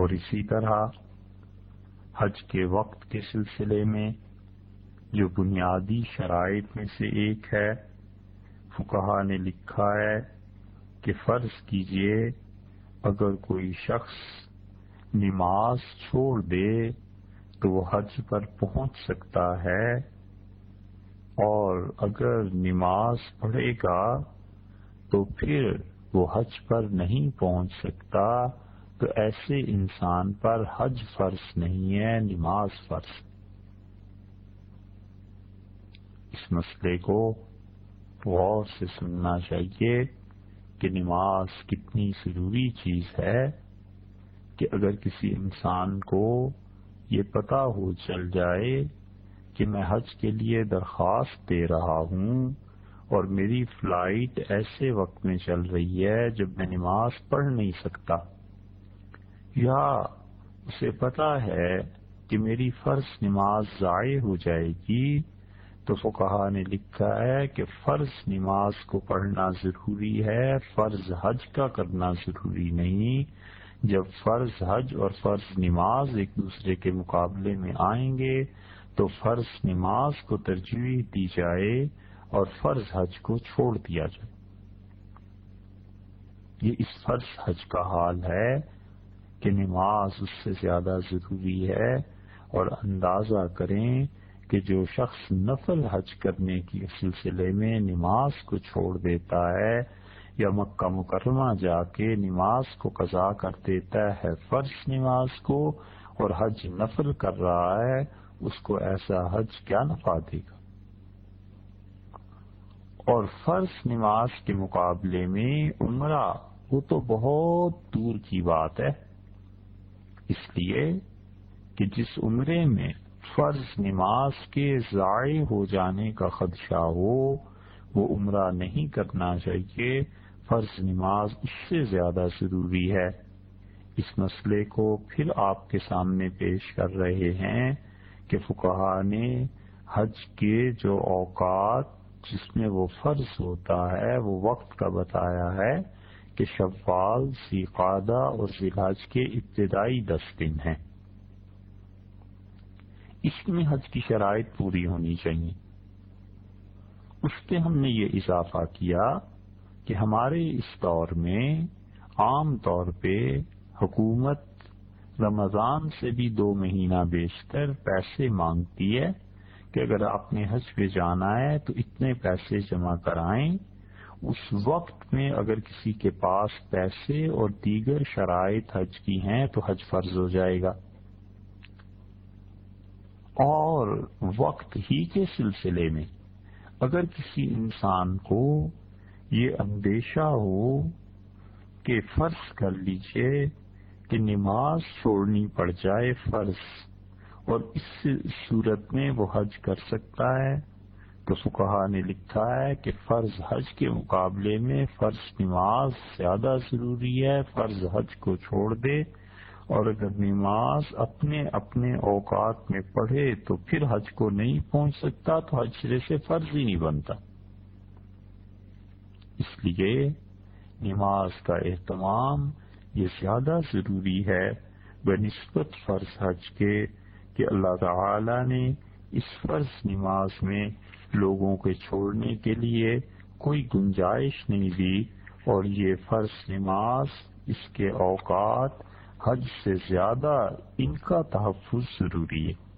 اور اسی طرح حج کے وقت کے سلسلے میں جو بنیادی شرائط میں سے ایک ہے فکہ نے لکھا ہے کہ فرض کیجیے اگر کوئی شخص نماز چھوڑ دے تو وہ حج پر پہنچ سکتا ہے اور اگر نماز پڑھے گا تو پھر وہ حج پر نہیں پہنچ سکتا۔ تو ایسے انسان پر حج فرض نہیں ہے، نماز فرض۔ اس مسئلے کو غور سے سننا چاہیے کہ نماز کتنی ضروری چیز ہے کہ اگر کسی انسان کو یہ پتا ہو چل جائے کہ میں حج کے لیے درخواست دے رہا ہوں اور میری فلائٹ ایسے وقت میں چل رہی ہے جب میں نماز پڑھ نہیں سکتا۔ یا اسے پتا ہے کہ میری فرض نماز ضائع ہو جائے گی، تو فقہا نے لکھا ہے کہ فرض نماز کو پڑھنا ضروری ہے، فرض حج کا کرنا ضروری نہیں۔ جب فرض حج اور فرض نماز ایک دوسرے کے مقابلے میں آئیں گے، تو فرض نماز کو ترجیح دی جائے اور فرض حج کو چھوڑ دیا جائے۔ یہ اس فرض حج کا حال ہے۔ کہ نماز اس سے زیادہ ضروری ہے اور اندازہ کریں کہ جو شخص نفل حج کرنے کے سلسلے میں نماز کو چھوڑ دیتا ہے یا مکہ مکرمہ جا کے نماز کو قضا کر دیتا ہے، فرض نماز کو اور حج نفل کر رہا ہے، اس کو ایسا حج کیا نفع دے گا؟ اور فرض نماز کے مقابلے میں عمرہ، وہ تو بہت دور کی بات ہے۔ اس لیے کہ جس عمرے میں فرض نماز کے ضائع ہو جانے کا خدشہ ہو، وہ عمرہ نہیں کرنا چاہیے، فرض نماز اس سے زیادہ ضروری ہے۔ اس مسئلے کو پھر آپ کے سامنے پیش کر رہے ہیں کہ فکہ نے حج کے جو اوقات جس میں وہ فرض ہوتا ہے، وہ وقت کا بتایا ہے کہ شوال سیقادہ اور ذیلاج کے ابتدائی دس دن ہیں۔ اس میں حج کی شرائط پوری ہونی چاہیے۔ اس پہ ہم نے یہ اضافہ کیا کہ ہمارے اس دور میں عام طور پہ حکومت رمضان سے بھی دو مہینہ بیشتر پیسے مانگتی ہے کہ اگر آپ نے حج پہ جانا ہے تو اتنے پیسے جمع کرائیں اس وقت میں اگر کسی کے پاس پیسے اور دیگر شرائط حج کی ہیں تو حج فرض ہو جائے گا۔ اور وقت ہی کے سلسلے میں اگر کسی انسان کو یہ اندیشہ ہو کہ فرض کر لیجیے کہ نماز چھوڑنی پڑ جائے فرض اور اس صورت میں وہ حج کر سکتا ہے تو فکہ نے لکھا ہے کہ فرض حج کے مقابلے میں فرض نماز زیادہ ضروری ہے، فرض حج کو چھوڑ دے۔ اور اگر نماز اپنے اپنے اوقات میں پڑھے تو پھر حج کو نہیں پہنچ سکتا، تو حج سرے سے فرض ہی نہیں بنتا۔ اس لیے نماز کا اہتمام یہ زیادہ ضروری ہے، بہ نسبت فرض حج کے کہ اللہ تعالی نے اس فرض نماز میں لوگوں کے چھوڑنے کے لیے کوئی گنجائش نہیں دی اور یہ فرض نماز اس کے اوقات حج سے زیادہ ان کا تحفظ ضروری ہے۔